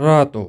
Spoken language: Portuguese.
rato.